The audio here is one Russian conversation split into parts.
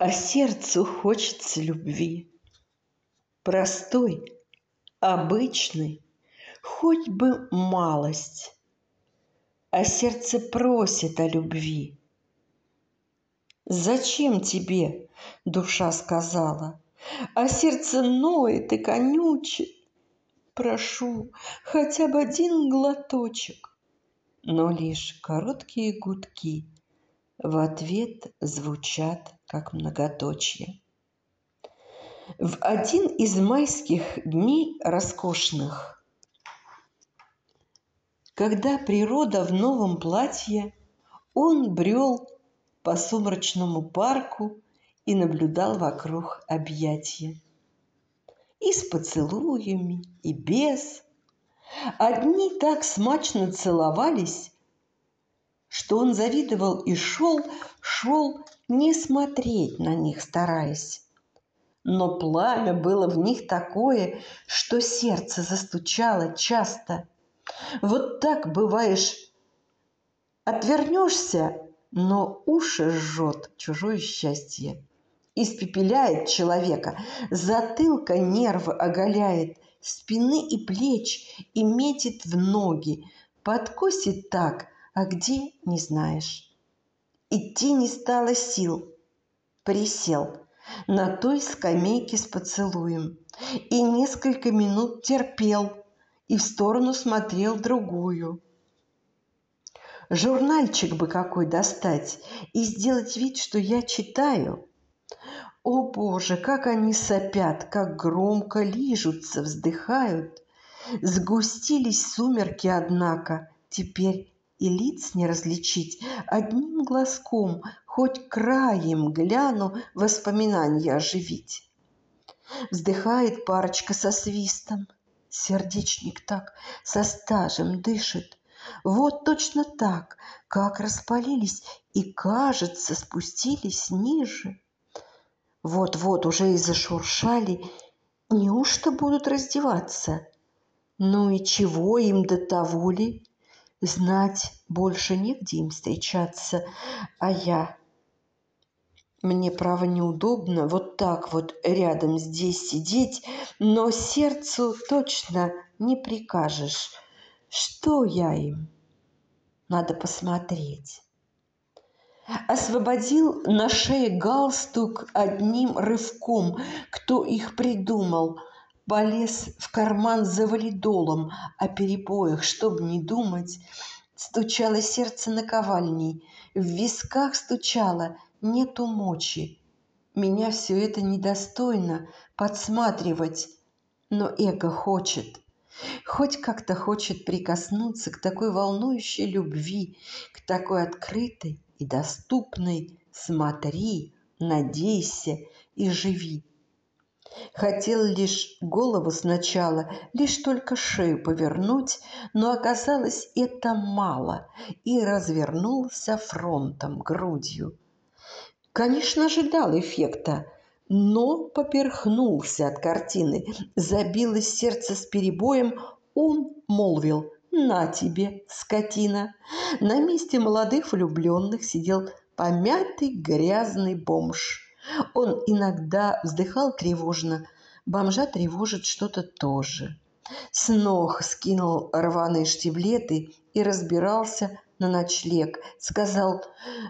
а сердцу хочется любви. Простой, обычный, хоть бы малость, а сердце просит о любви. «Зачем тебе?» – душа сказала, а сердце ноет и конючит. «Прошу, хотя бы один глоточек» но лишь короткие гудки – в ответ звучат как многоточие. В один из майских дней роскошных, когда природа в новом платье, он брел по сумрачному парку и наблюдал вокруг объятия. И с поцелуями, и без. Одни так смачно целовались, что он завидовал и шел, шел, не смотреть на них стараясь. Но пламя было в них такое, что сердце застучало часто. Вот так бываешь, отвернешься, но уши жжет чужое счастье. Испепеляет человека, затылка нервы оголяет, спины и плеч и метит в ноги, подкосит так – а где – не знаешь. Идти не стало сил. Присел на той скамейке с поцелуем и несколько минут терпел и в сторону смотрел другую. Журнальчик бы какой достать и сделать вид, что я читаю – о боже, как они сопят, как громко лижутся, вздыхают. Сгустились сумерки, однако, теперь и лиц не различить. Одним глазком, хоть краем гляну, воспоминания оживить. Вздыхает парочка со свистом. Сердечник так со стажем дышит. Вот точно так, как распалились и, кажется, спустились ниже. Вот-вот уже и зашуршали. Неужто будут раздеваться? Ну и чего им до того ли? знать больше негде им встречаться, а я мне, право, неудобно вот так вот рядом здесь сидеть, но сердцу точно не прикажешь. Что я им? Надо посмотреть. Освободил на шее галстук одним рывком, кто их придумал полез в карман за валидолом а о перепоях, чтоб не думать. Стучало сердце наковальней, в висках стучало, нету мочи. Меня все это недостойно подсматривать, но эго хочет. Хоть как-то хочет прикоснуться к такой волнующей любви, к такой открытой и доступной «смотри», «надейся» и «живи». Хотел лишь голову сначала, лишь только шею повернуть, но оказалось это мало, и развернулся фронтом, грудью. Конечно, ожидал эффекта, но поперхнулся от картины. Забилось сердце с перебоем, он молвил «На тебе, скотина!». На месте молодых влюбленных сидел помятый грязный бомж – он иногда вздыхал тревожно, бомжа тревожит что-то тоже. С ног скинул рваные штиблеты и разбирался на ночлег. Сказал,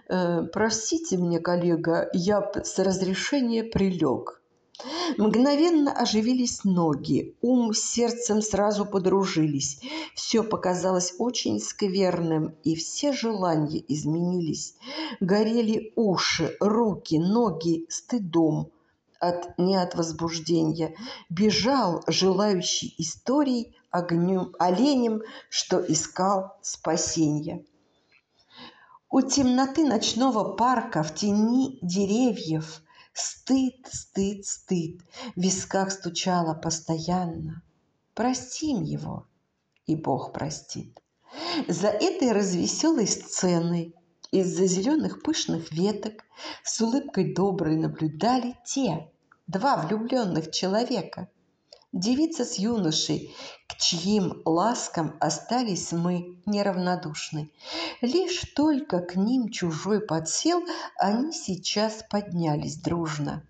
«Э, «Простите меня, коллега, я с разрешения прилег». Мгновенно оживились ноги, ум с сердцем сразу подружились. Все показалось очень скверным, и все желания изменились. Горели уши, руки, ноги стыдом от, не от возбуждения. Бежал желающий историй огнем, оленем, что искал спасения. У темноты ночного парка в тени деревьев – Стыд, стыд, стыд в висках стучало постоянно. Простим его, и Бог простит. За этой развеселой сценой из-за зеленых пышных веток с улыбкой доброй наблюдали те, два влюбленных человека – девица с юношей, к чьим ласкам остались мы неравнодушны. Лишь только к ним чужой подсел, они сейчас поднялись дружно.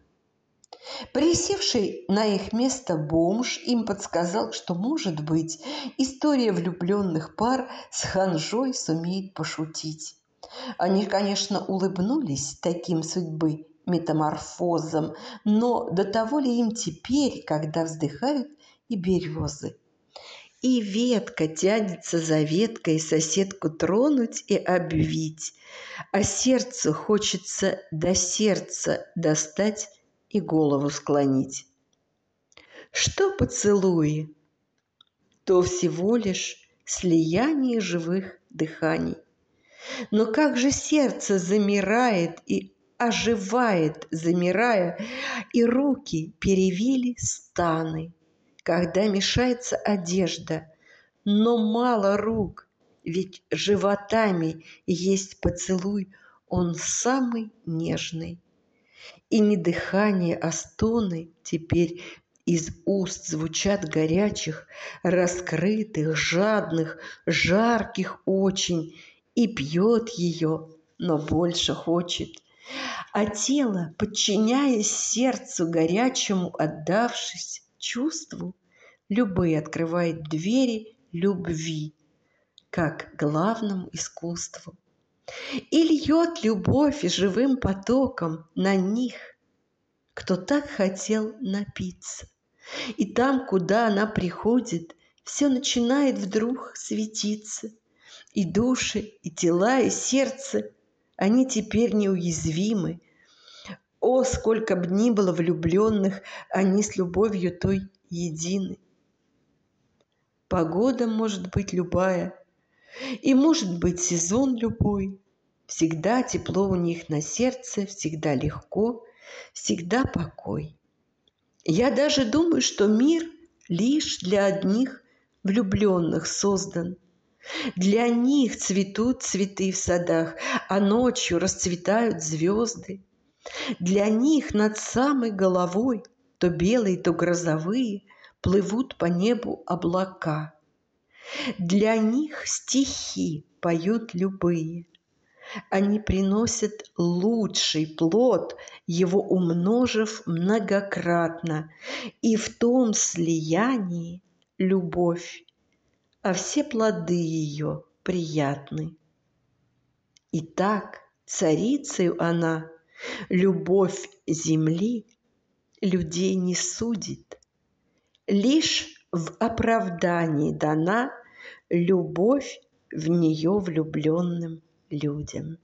Присевший на их место бомж им подсказал, что, может быть, история влюбленных пар с ханжой сумеет пошутить. Они, конечно, улыбнулись таким судьбы метаморфозом, но до того ли им теперь, когда вздыхают и березы? И ветка тянется за веткой соседку тронуть и обвить, а сердцу хочется до сердца достать и голову склонить. Что поцелуи? То всего лишь слияние живых дыханий. Но как же сердце замирает и оживает, замирая, и руки перевели станы, когда мешается одежда. Но мало рук, ведь животами есть поцелуй, он самый нежный. И не дыхание, а стоны теперь из уст звучат горячих, раскрытых, жадных, жарких очень, и пьет ее, но больше хочет – а тело, подчиняясь сердцу горячему, отдавшись чувству, любые открывает двери любви, как главному искусству. И льет любовь живым потоком на них, кто так хотел напиться. И там, куда она приходит, все начинает вдруг светиться. И души, и тела, и сердце они теперь неуязвимы. О, сколько б ни было влюбленных, они с любовью той едины. Погода может быть любая, и может быть сезон любой. Всегда тепло у них на сердце, всегда легко, всегда покой. Я даже думаю, что мир лишь для одних влюбленных создан – для них цветут цветы в садах, а ночью расцветают звезды. Для них над самой головой, то белые, то грозовые, плывут по небу облака. Для них стихи поют любые. Они приносят лучший плод, его умножив многократно, и в том слиянии любовь а все плоды ее приятны. Итак, царицею она, любовь земли, людей не судит. Лишь в оправдании дана любовь в нее влюбленным людям.